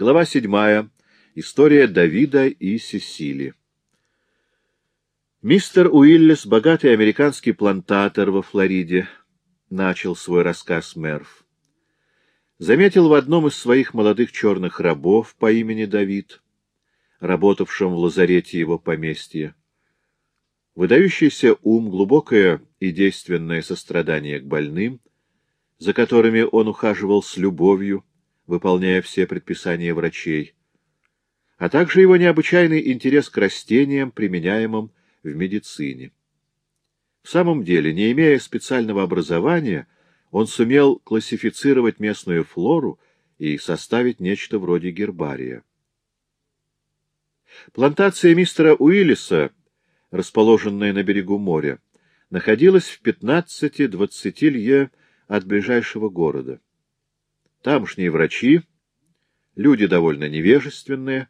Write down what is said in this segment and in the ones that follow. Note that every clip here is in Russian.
Глава седьмая. История Давида и Сесили. Мистер Уиллис, богатый американский плантатор во Флориде, начал свой рассказ Мерв. Заметил в одном из своих молодых черных рабов по имени Давид, работавшем в лазарете его поместья, выдающийся ум, глубокое и действенное сострадание к больным, за которыми он ухаживал с любовью, выполняя все предписания врачей, а также его необычайный интерес к растениям, применяемым в медицине. В самом деле, не имея специального образования, он сумел классифицировать местную флору и составить нечто вроде гербария. Плантация мистера Уиллиса, расположенная на берегу моря, находилась в 15-20 лье от ближайшего города. Тамошние врачи, люди довольно невежественные,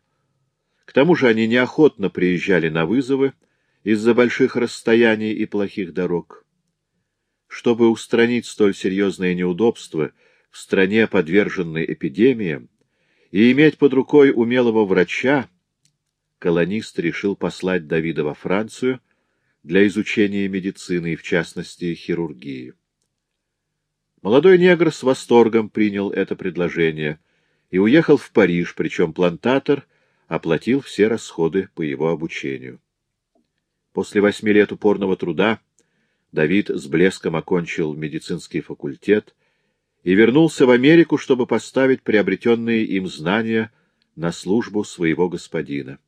к тому же они неохотно приезжали на вызовы из-за больших расстояний и плохих дорог. Чтобы устранить столь серьезные неудобства в стране, подверженной эпидемиям, и иметь под рукой умелого врача, колонист решил послать Давида во Францию для изучения медицины и, в частности, хирургии. Молодой негр с восторгом принял это предложение и уехал в Париж, причем плантатор оплатил все расходы по его обучению. После восьми лет упорного труда Давид с блеском окончил медицинский факультет и вернулся в Америку, чтобы поставить приобретенные им знания на службу своего господина.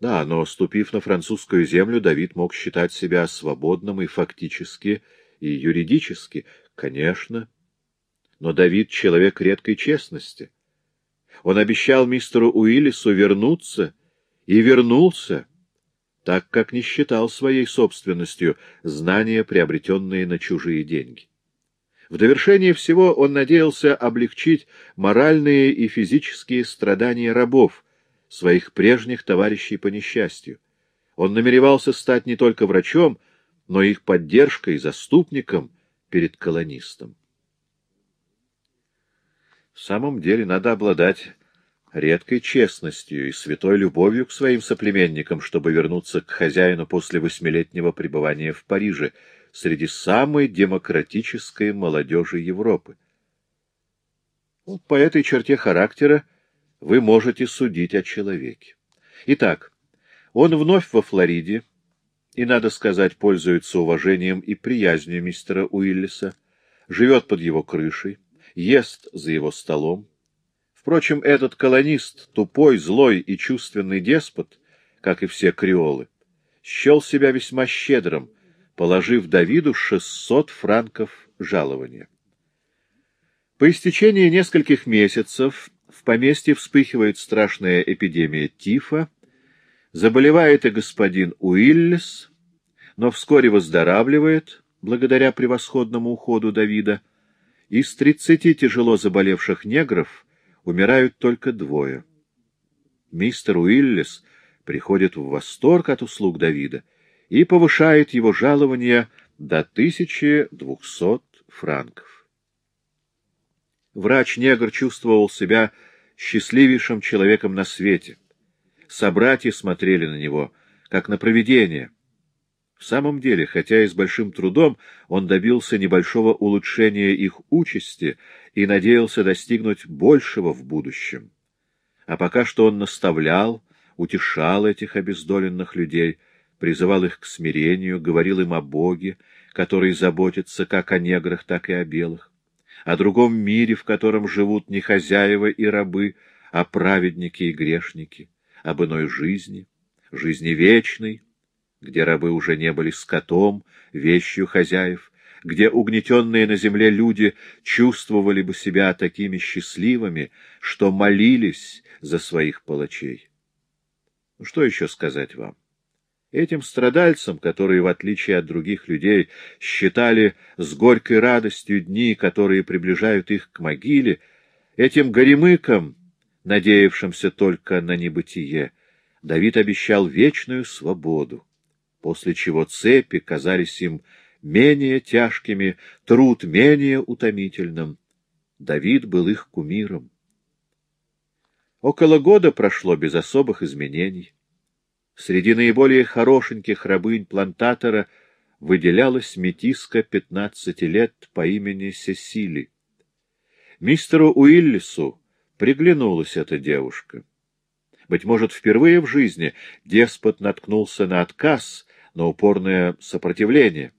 Да, но, ступив на французскую землю, Давид мог считать себя свободным и фактически и юридически, конечно. Но Давид — человек редкой честности. Он обещал мистеру Уиллису вернуться, и вернулся, так как не считал своей собственностью знания, приобретенные на чужие деньги. В довершение всего он надеялся облегчить моральные и физические страдания рабов, своих прежних товарищей по несчастью. Он намеревался стать не только врачом, но их поддержкой, заступником перед колонистом. В самом деле надо обладать редкой честностью и святой любовью к своим соплеменникам, чтобы вернуться к хозяину после восьмилетнего пребывания в Париже среди самой демократической молодежи Европы. Вот по этой черте характера вы можете судить о человеке. Итак, он вновь во Флориде, и, надо сказать, пользуется уважением и приязнью мистера Уиллиса, живет под его крышей, ест за его столом. Впрочем, этот колонист, тупой, злой и чувственный деспот, как и все креолы, счел себя весьма щедрым, положив Давиду шестьсот франков жалования. По истечении нескольких месяцев в поместье вспыхивает страшная эпидемия тифа, Заболевает и господин Уиллис, но вскоре выздоравливает, благодаря превосходному уходу Давида. Из тридцати тяжело заболевших негров умирают только двое. Мистер Уиллис приходит в восторг от услуг Давида и повышает его жалование до 1200 франков. Врач-негр чувствовал себя счастливейшим человеком на свете собратья смотрели на него, как на провидение. В самом деле, хотя и с большим трудом, он добился небольшого улучшения их участи и надеялся достигнуть большего в будущем. А пока что он наставлял, утешал этих обездоленных людей, призывал их к смирению, говорил им о Боге, который заботится как о неграх, так и о белых, о другом мире, в котором живут не хозяева и рабы, а праведники и грешники об иной жизни, жизни вечной, где рабы уже не были скотом, вещью хозяев, где угнетенные на земле люди чувствовали бы себя такими счастливыми, что молились за своих палачей. Ну, что еще сказать вам? Этим страдальцам, которые, в отличие от других людей, считали с горькой радостью дни, которые приближают их к могиле, этим горемыкам, надеявшимся только на небытие, Давид обещал вечную свободу, после чего цепи казались им менее тяжкими, труд менее утомительным. Давид был их кумиром. Около года прошло без особых изменений. Среди наиболее хорошеньких рабынь плантатора выделялась метиска пятнадцати лет по имени Сесили. Мистеру Уиллису приглянулась эта девушка. Быть может, впервые в жизни деспот наткнулся на отказ, на упорное сопротивление.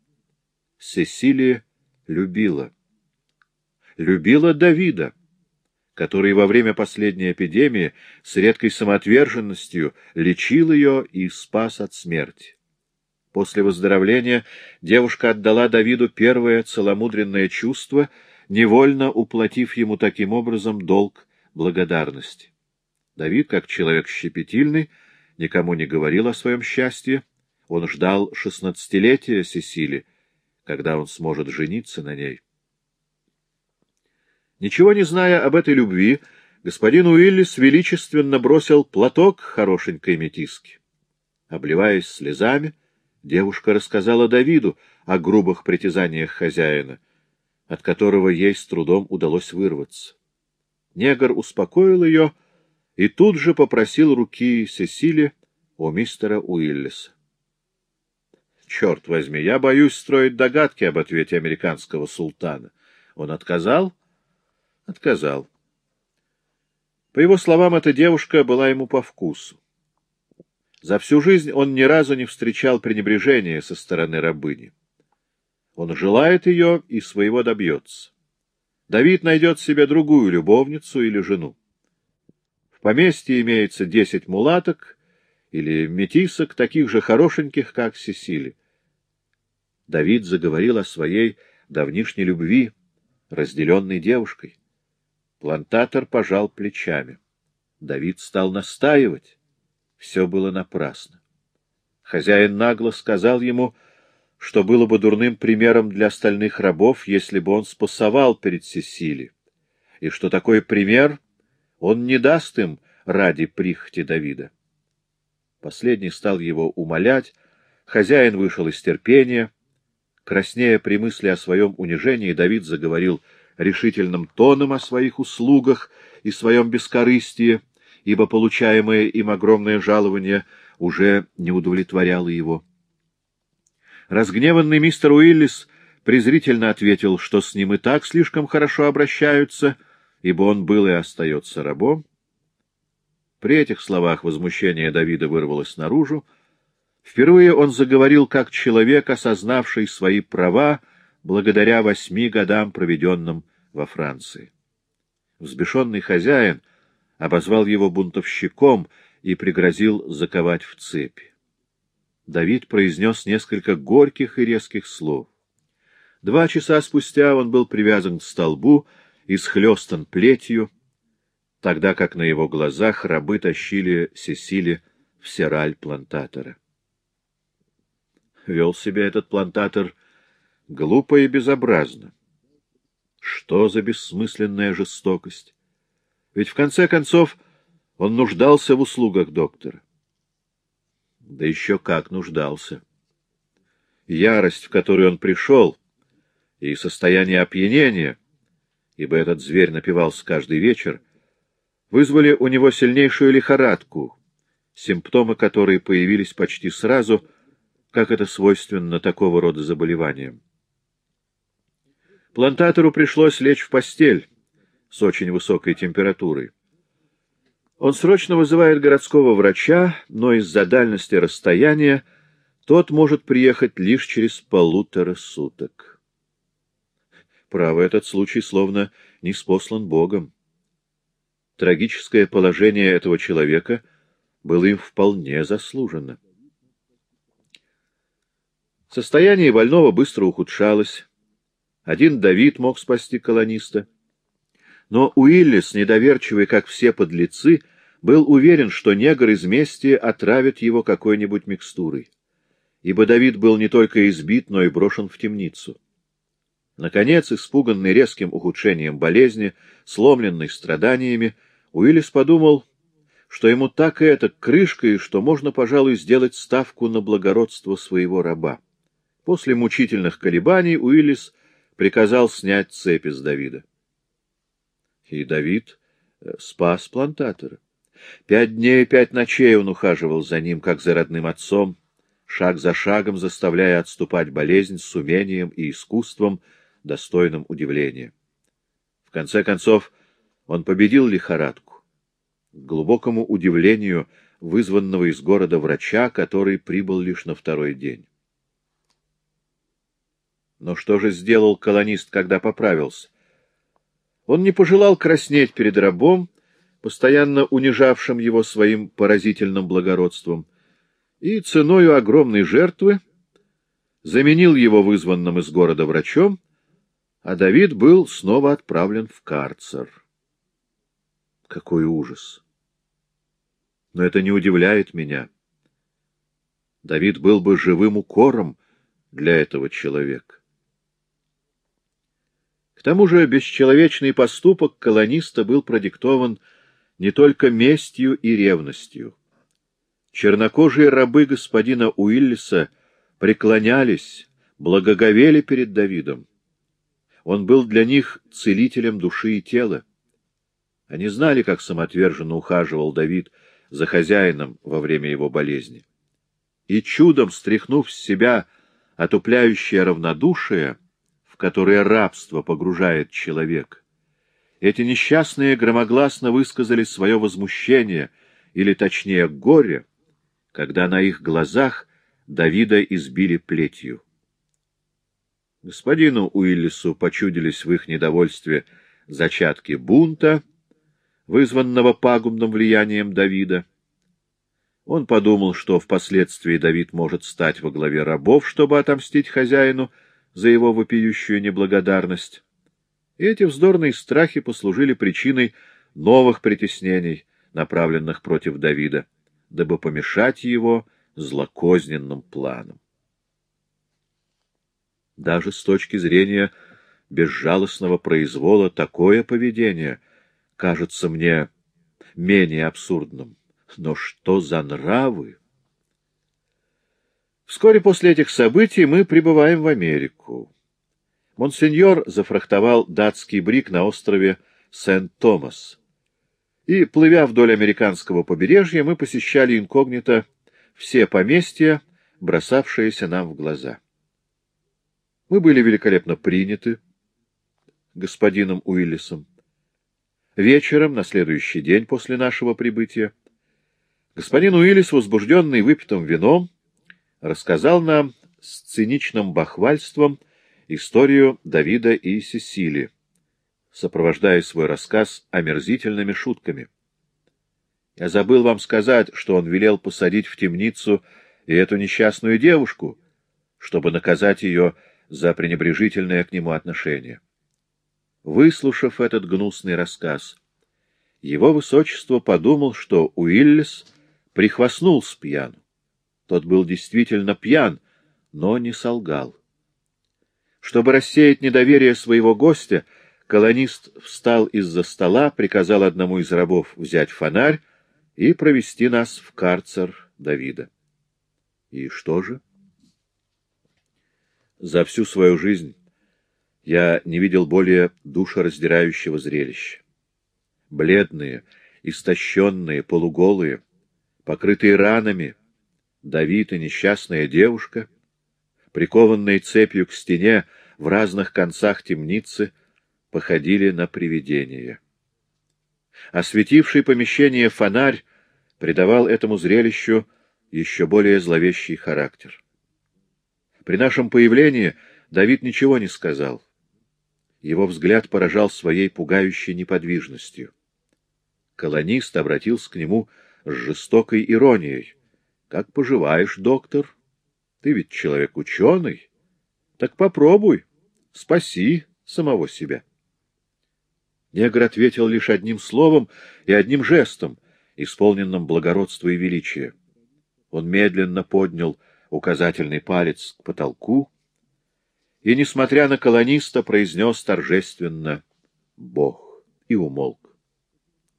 Сесилия любила. Любила Давида который во время последней эпидемии с редкой самоотверженностью лечил ее и спас от смерти. После выздоровления девушка отдала Давиду первое целомудренное чувство, невольно уплатив ему таким образом долг благодарности. Давид, как человек щепетильный, никому не говорил о своем счастье. Он ждал шестнадцатилетия Сесили, когда он сможет жениться на ней. Ничего не зная об этой любви, господин Уиллис величественно бросил платок хорошенькой метиски. Обливаясь слезами, девушка рассказала Давиду о грубых притязаниях хозяина, от которого ей с трудом удалось вырваться. Негр успокоил ее и тут же попросил руки Сесили у мистера Уиллиса. Черт возьми, я боюсь строить догадки об ответе американского султана. Он отказал? Отказал. По его словам, эта девушка была ему по вкусу. За всю жизнь он ни разу не встречал пренебрежения со стороны рабыни. Он желает ее и своего добьется. Давид найдет себе другую любовницу или жену. В поместье имеется десять мулаток или метисок, таких же хорошеньких, как Сесили. Давид заговорил о своей давнишней любви, разделенной девушкой. Плантатор пожал плечами. Давид стал настаивать. Все было напрасно. Хозяин нагло сказал ему, что было бы дурным примером для остальных рабов, если бы он спасовал перед Сесили, и что такой пример он не даст им ради прихоти Давида. Последний стал его умолять, хозяин вышел из терпения. Краснея при мысли о своем унижении, Давид заговорил — решительным тоном о своих услугах и своем бескорыстии, ибо получаемое им огромное жалование уже не удовлетворяло его. Разгневанный мистер Уиллис презрительно ответил, что с ним и так слишком хорошо обращаются, ибо он был и остается рабом. При этих словах возмущение Давида вырвалось наружу. Впервые он заговорил как человек, осознавший свои права благодаря восьми годам, проведенным во Франции. Взбешенный хозяин обозвал его бунтовщиком и пригрозил заковать в цепи. Давид произнес несколько горьких и резких слов. Два часа спустя он был привязан к столбу и схлестан плетью, тогда как на его глазах рабы тащили Сесили в сераль плантатора. Вел себя этот плантатор глупо и безобразно. Что за бессмысленная жестокость? Ведь в конце концов он нуждался в услугах доктора. Да еще как нуждался. Ярость, в которую он пришел, и состояние опьянения, ибо этот зверь напивался каждый вечер, вызвали у него сильнейшую лихорадку, симптомы которой появились почти сразу, как это свойственно такого рода заболеваниям. Плантатору пришлось лечь в постель с очень высокой температурой. Он срочно вызывает городского врача, но из-за дальности расстояния тот может приехать лишь через полутора суток. Право, этот случай словно не спослан Богом. Трагическое положение этого человека было им вполне заслужено. Состояние больного быстро ухудшалось. Один Давид мог спасти колониста. Но Уиллис, недоверчивый, как все подлецы, был уверен, что негр из мести отравит его какой-нибудь микстурой. Ибо Давид был не только избит, но и брошен в темницу. Наконец, испуганный резким ухудшением болезни, сломленный страданиями, Уиллис подумал, что ему так и это крышка, и что можно, пожалуй, сделать ставку на благородство своего раба. После мучительных колебаний Уиллис приказал снять цепи с Давида. И Давид э, спас плантатора. Пять дней и пять ночей он ухаживал за ним, как за родным отцом, шаг за шагом заставляя отступать болезнь с умением и искусством, достойным удивления. В конце концов, он победил лихорадку. К глубокому удивлению вызванного из города врача, который прибыл лишь на второй день. Но что же сделал колонист, когда поправился? Он не пожелал краснеть перед рабом, постоянно унижавшим его своим поразительным благородством, и ценою огромной жертвы заменил его вызванным из города врачом, а Давид был снова отправлен в карцер. Какой ужас! Но это не удивляет меня. Давид был бы живым укором для этого человека. К тому же бесчеловечный поступок колониста был продиктован не только местью и ревностью. Чернокожие рабы господина Уиллиса преклонялись, благоговели перед Давидом. Он был для них целителем души и тела. Они знали, как самоотверженно ухаживал Давид за хозяином во время его болезни. И чудом стряхнув с себя отупляющее равнодушие, в которое рабство погружает человека, эти несчастные громогласно высказали свое возмущение, или точнее горе, когда на их глазах Давида избили плетью. Господину Уиллису почудились в их недовольстве зачатки бунта, вызванного пагубным влиянием Давида. Он подумал, что впоследствии Давид может стать во главе рабов, чтобы отомстить хозяину за его вопиющую неблагодарность. И эти вздорные страхи послужили причиной новых притеснений, направленных против Давида дабы помешать его злокозненным планам. Даже с точки зрения безжалостного произвола такое поведение кажется мне менее абсурдным. Но что за нравы? Вскоре после этих событий мы прибываем в Америку. Монсеньор зафрахтовал датский брик на острове Сент-Томас и, плывя вдоль американского побережья, мы посещали инкогнито все поместья, бросавшиеся нам в глаза. Мы были великолепно приняты господином Уиллисом. Вечером, на следующий день после нашего прибытия, господин Уиллис, возбужденный выпитым вином, рассказал нам с циничным бахвальством историю Давида и Сесили сопровождая свой рассказ омерзительными шутками. Я забыл вам сказать, что он велел посадить в темницу и эту несчастную девушку, чтобы наказать ее за пренебрежительное к нему отношение. Выслушав этот гнусный рассказ, его высочество подумал, что Уиллис прихвастнул с пьяну. Тот был действительно пьян, но не солгал. Чтобы рассеять недоверие своего гостя, Колонист встал из-за стола, приказал одному из рабов взять фонарь и провести нас в карцер Давида. И что же? За всю свою жизнь я не видел более душераздирающего зрелища. Бледные, истощенные, полуголые, покрытые ранами, Давид и несчастная девушка, прикованные цепью к стене в разных концах темницы — походили на привидения. Осветивший помещение фонарь придавал этому зрелищу еще более зловещий характер. При нашем появлении Давид ничего не сказал. Его взгляд поражал своей пугающей неподвижностью. Колонист обратился к нему с жестокой иронией. — Как поживаешь, доктор? Ты ведь человек ученый. Так попробуй, спаси самого себя. Негр ответил лишь одним словом и одним жестом, исполненным благородства и величия. Он медленно поднял указательный палец к потолку и, несмотря на колониста, произнес торжественно «Бог» и умолк.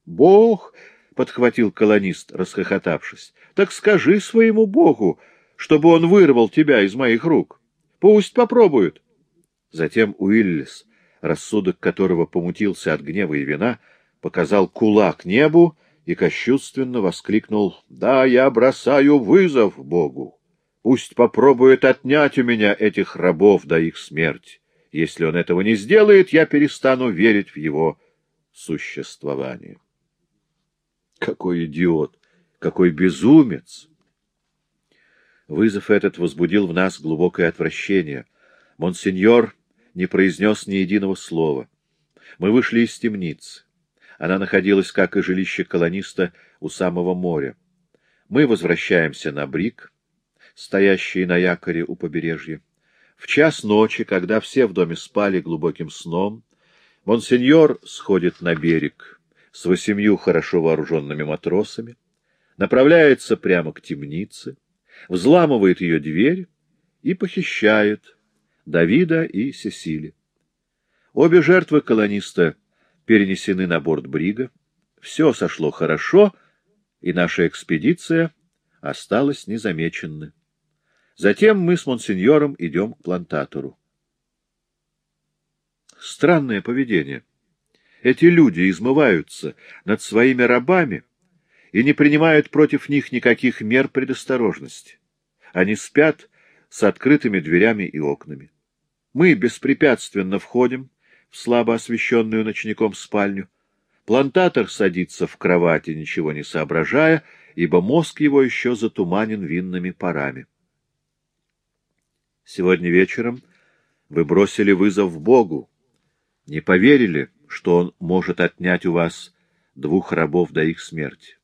«Бог!» — подхватил колонист, расхохотавшись. «Так скажи своему Богу, чтобы он вырвал тебя из моих рук. Пусть попробуют». Затем Уиллис рассудок которого помутился от гнева и вина, показал кулак небу и кощунственно воскликнул «Да, я бросаю вызов Богу! Пусть попробует отнять у меня этих рабов до их смерти. Если он этого не сделает, я перестану верить в его существование». Какой идиот! Какой безумец! Вызов этот возбудил в нас глубокое отвращение. Монсеньор не произнес ни единого слова. Мы вышли из темницы. Она находилась, как и жилище колониста, у самого моря. Мы возвращаемся на брик, стоящий на якоре у побережья. В час ночи, когда все в доме спали глубоким сном, монсеньор сходит на берег с восемью хорошо вооруженными матросами, направляется прямо к темнице, взламывает ее дверь и похищает Давида и Сесили. Обе жертвы колониста перенесены на борт Брига. Все сошло хорошо, и наша экспедиция осталась незамеченной. Затем мы с монсеньором идем к плантатору. Странное поведение. Эти люди измываются над своими рабами и не принимают против них никаких мер предосторожности. Они спят с открытыми дверями и окнами. Мы беспрепятственно входим в слабо освещенную ночником спальню. Плантатор садится в кровати, ничего не соображая, ибо мозг его еще затуманен винными парами. Сегодня вечером вы бросили вызов Богу, не поверили, что Он может отнять у вас двух рабов до их смерти.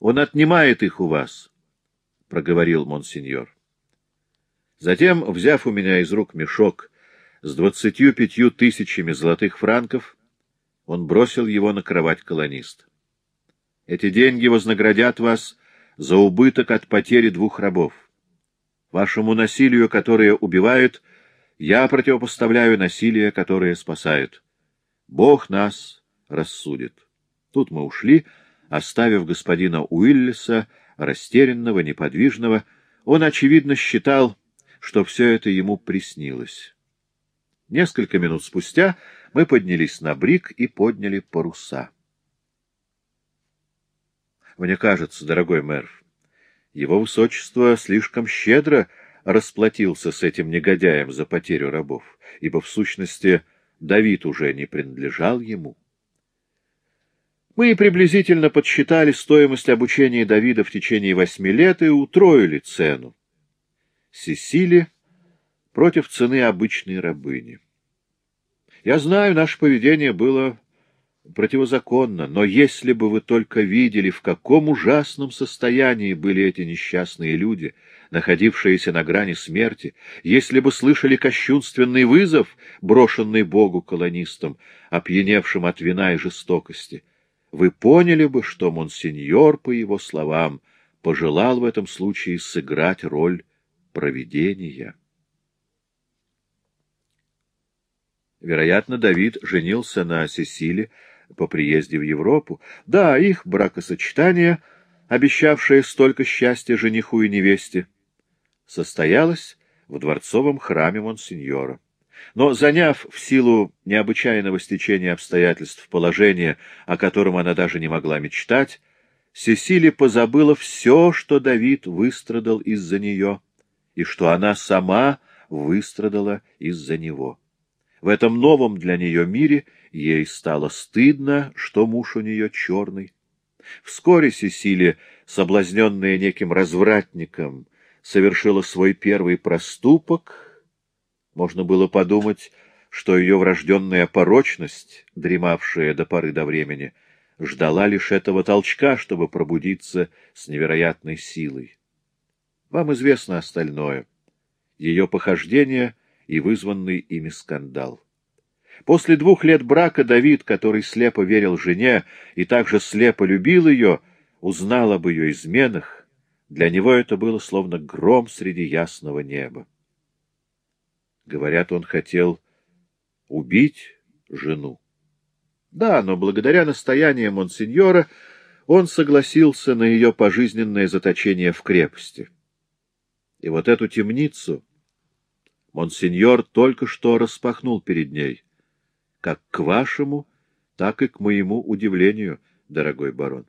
Он отнимает их у вас, — проговорил монсеньор. Затем, взяв у меня из рук мешок с двадцатью пятью тысячами золотых франков, он бросил его на кровать колониста. Эти деньги вознаградят вас за убыток от потери двух рабов. Вашему насилию, которое убивает, я противопоставляю насилие, которое спасает. Бог нас рассудит. Тут мы ушли, оставив господина Уиллиса, растерянного, неподвижного. Он, очевидно, считал, что все это ему приснилось. Несколько минут спустя мы поднялись на брик и подняли паруса. Мне кажется, дорогой мэр, его высочество слишком щедро расплатился с этим негодяем за потерю рабов, ибо, в сущности, Давид уже не принадлежал ему. Мы приблизительно подсчитали стоимость обучения Давида в течение восьми лет и утроили цену. Сесили против цены обычной рабыни. Я знаю, наше поведение было противозаконно, но если бы вы только видели, в каком ужасном состоянии были эти несчастные люди, находившиеся на грани смерти, если бы слышали кощунственный вызов, брошенный Богу колонистам, опьяневшим от вина и жестокости, вы поняли бы, что монсеньор, по его словам, пожелал в этом случае сыграть роль провидения. Вероятно, Давид женился на Сесиле по приезде в Европу. Да, их бракосочетание, обещавшее столько счастья жениху и невесте, состоялось в дворцовом храме Монсеньора. Но, заняв в силу необычайного стечения обстоятельств положение, о котором она даже не могла мечтать, Сесили позабыла все, что Давид выстрадал из-за нее, и что она сама выстрадала из-за него. В этом новом для нее мире ей стало стыдно, что муж у нее черный. Вскоре Сесилия, соблазненная неким развратником, совершила свой первый проступок. Можно было подумать, что ее врожденная порочность, дремавшая до поры до времени, ждала лишь этого толчка, чтобы пробудиться с невероятной силой. Вам известно остальное. Ее похождение и вызванный ими скандал. После двух лет брака Давид, который слепо верил жене и также слепо любил ее, узнал об ее изменах. Для него это было словно гром среди ясного неба. Говорят, он хотел убить жену. Да, но благодаря настояниям монсеньора он согласился на ее пожизненное заточение в крепости. И вот эту темницу Монсеньор только что распахнул перед ней. Как к вашему, так и к моему удивлению, дорогой барон.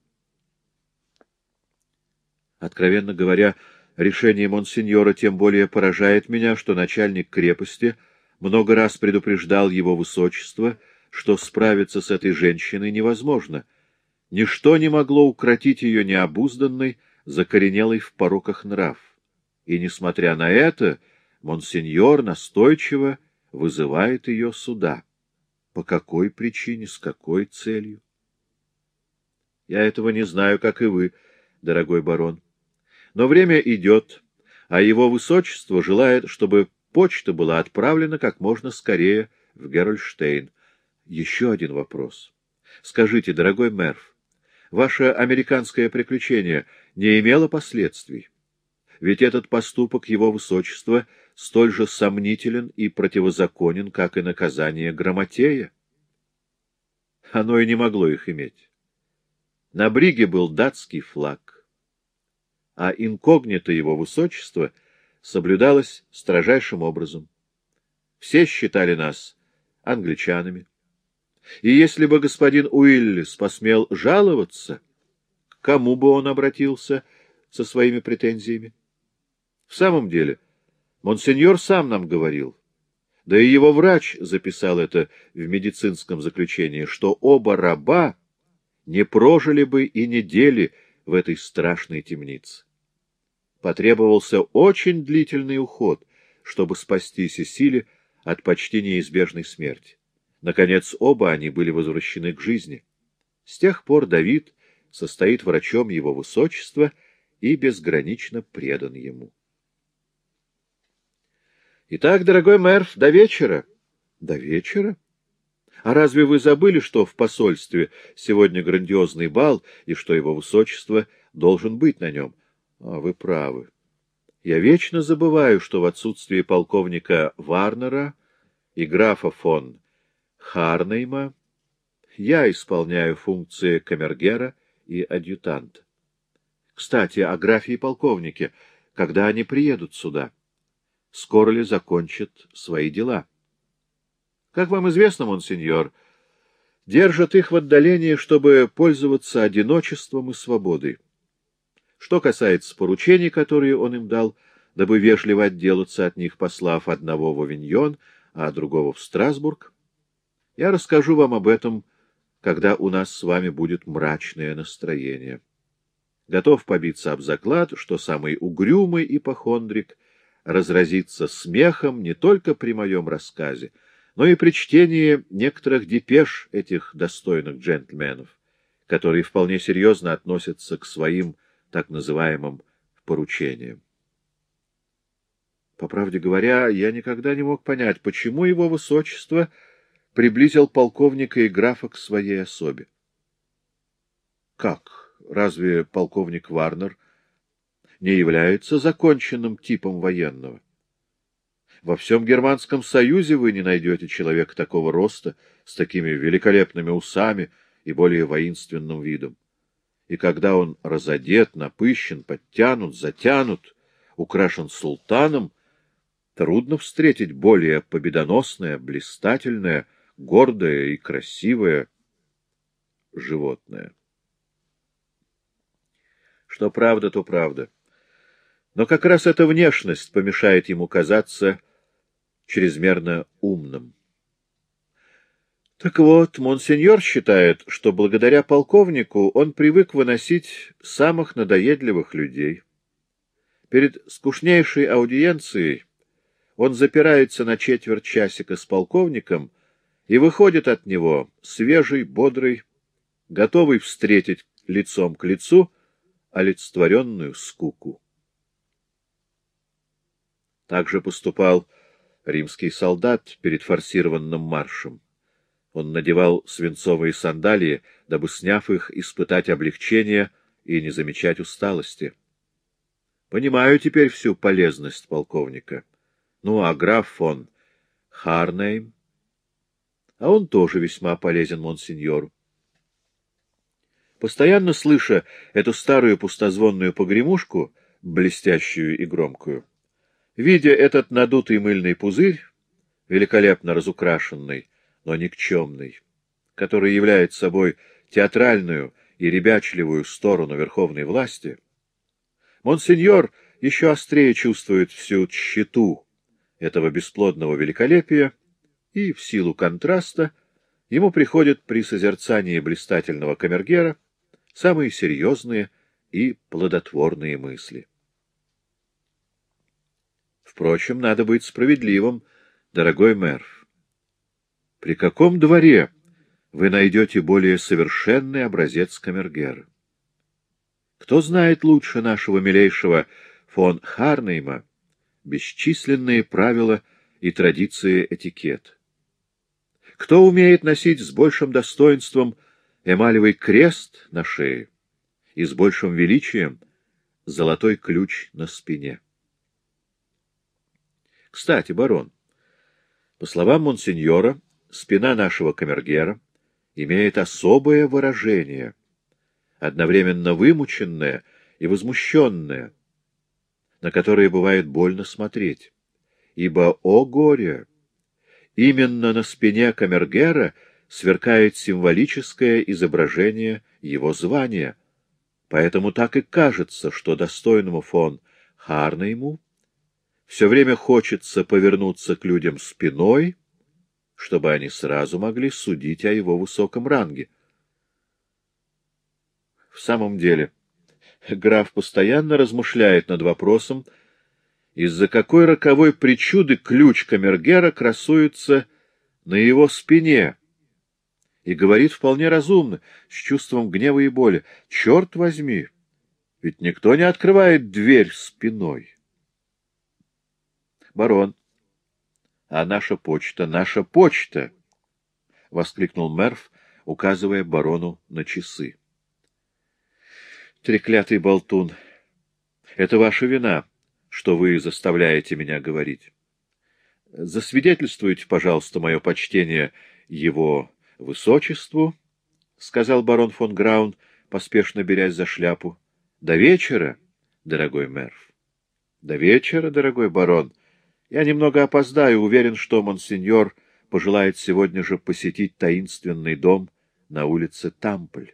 Откровенно говоря, решение монсеньора тем более поражает меня, что начальник крепости много раз предупреждал его высочество, что справиться с этой женщиной невозможно. Ничто не могло укротить ее необузданной, закоренелой в пороках нрав. И, несмотря на это, монсеньор настойчиво вызывает ее сюда. По какой причине, с какой целью? Я этого не знаю, как и вы, дорогой барон. Но время идет, а его высочество желает, чтобы почта была отправлена как можно скорее в Герольштейн. Еще один вопрос. Скажите, дорогой Мерв, ваше американское приключение не имело последствий? Ведь этот поступок его высочества столь же сомнителен и противозаконен, как и наказание Грамотея. Оно и не могло их иметь. На бриге был датский флаг, а инкогнито его высочества соблюдалось строжайшим образом. Все считали нас англичанами. И если бы господин Уиллис посмел жаловаться, кому бы он обратился со своими претензиями? В самом деле, монсеньор сам нам говорил, да и его врач записал это в медицинском заключении, что оба раба не прожили бы и недели в этой страшной темнице. Потребовался очень длительный уход, чтобы спасти Сесили от почти неизбежной смерти. Наконец, оба они были возвращены к жизни. С тех пор Давид состоит врачом его высочества и безгранично предан ему. Итак, дорогой мэр, до вечера. До вечера? А разве вы забыли, что в посольстве сегодня грандиозный бал, и что его высочество должен быть на нем? А вы правы. Я вечно забываю, что в отсутствии полковника Варнера и графа фон Харнейма я исполняю функции камергера и адъютанта. Кстати, о графе и полковнике, когда они приедут сюда? Скоро ли закончат свои дела? Как вам известно, монсеньор, держат их в отдалении, чтобы пользоваться одиночеством и свободой. Что касается поручений, которые он им дал, дабы вежливо отделаться от них, послав одного в Авиньон, а другого в Страсбург, я расскажу вам об этом, когда у нас с вами будет мрачное настроение. Готов побиться об заклад, что самый угрюмый ипохондрик разразится смехом не только при моем рассказе, но и при чтении некоторых депеш этих достойных джентльменов, которые вполне серьезно относятся к своим так называемым поручениям. По правде говоря, я никогда не мог понять, почему его высочество приблизил полковника и графа к своей особе. Как? Разве полковник Варнер не является законченным типом военного? Во всем Германском Союзе вы не найдете человека такого роста, с такими великолепными усами и более воинственным видом. И когда он разодет, напыщен, подтянут, затянут, украшен султаном, трудно встретить более победоносное, блистательное, гордое и красивое животное. Что правда, то правда. Но как раз эта внешность помешает ему казаться чрезмерно умным. Так вот, монсеньор считает, что благодаря полковнику он привык выносить самых надоедливых людей. Перед скучнейшей аудиенцией он запирается на четверть часика с полковником и выходит от него свежий, бодрый, готовый встретить лицом к лицу олицетворенную скуку. Так же поступал римский солдат перед форсированным маршем. Он надевал свинцовые сандалии, дабы, сняв их, испытать облегчение и не замечать усталости. Понимаю теперь всю полезность полковника. Ну, а граф фон Харнейм? А он тоже весьма полезен монсеньору. Постоянно слыша эту старую пустозвонную погремушку, блестящую и громкую, Видя этот надутый мыльный пузырь, великолепно разукрашенный, но никчемный, который является собой театральную и ребячливую сторону верховной власти, Монсеньор еще острее чувствует всю тщету этого бесплодного великолепия, и в силу контраста ему приходят при созерцании блистательного камергера самые серьезные и плодотворные мысли. Впрочем, надо быть справедливым, дорогой мэр. При каком дворе вы найдете более совершенный образец камергера? Кто знает лучше нашего милейшего фон Харнейма бесчисленные правила и традиции этикет? Кто умеет носить с большим достоинством эмалевый крест на шее и с большим величием золотой ключ на спине? Кстати, барон, по словам монсеньора, спина нашего камергера имеет особое выражение, одновременно вымученное и возмущенное, на которое бывает больно смотреть. Ибо, о горе! Именно на спине камергера сверкает символическое изображение его звания, поэтому так и кажется, что достойному фон Харнейму все время хочется повернуться к людям спиной, чтобы они сразу могли судить о его высоком ранге. В самом деле, граф постоянно размышляет над вопросом, из-за какой роковой причуды ключ камергера красуется на его спине, и говорит вполне разумно, с чувством гнева и боли, «Черт возьми, ведь никто не открывает дверь спиной». Барон. — А наша почта, наша почта! — воскликнул Мерв, указывая барону на часы. — Треклятый болтун! Это ваша вина, что вы заставляете меня говорить. Засвидетельствуйте, пожалуйста, мое почтение его высочеству, — сказал барон фон Граун, поспешно берясь за шляпу. — До вечера, дорогой Мерв. — До вечера, дорогой барон, — я немного опоздаю, уверен, что монсеньор пожелает сегодня же посетить таинственный дом на улице Тампль.